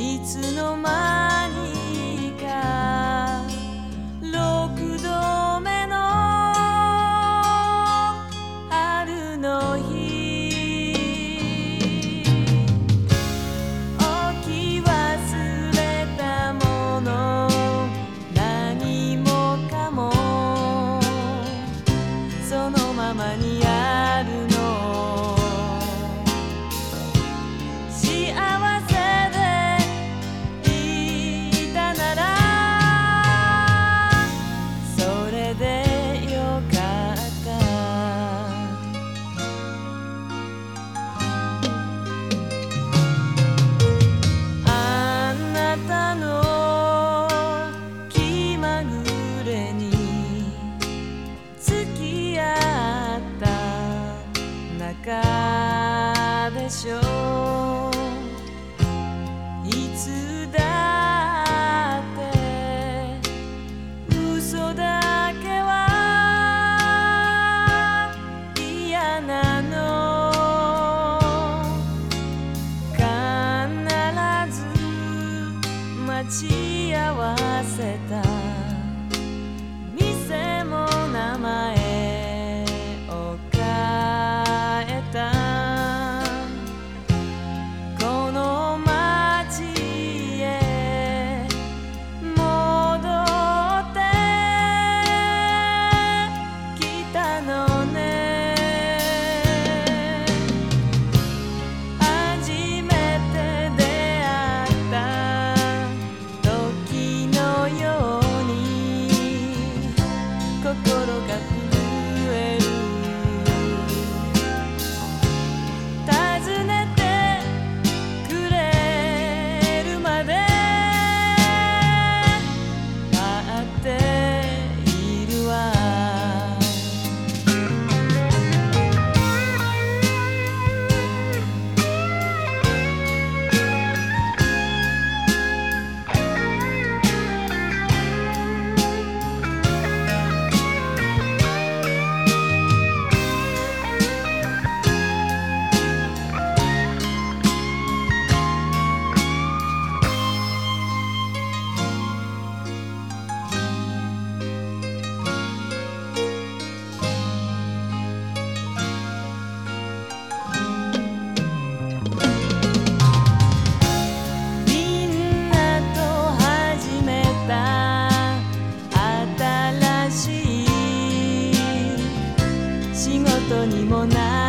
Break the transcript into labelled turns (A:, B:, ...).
A: いつの間にか六度目の春の日。いつだって嘘だけは嫌なの。必ず待ち合わせた。にもな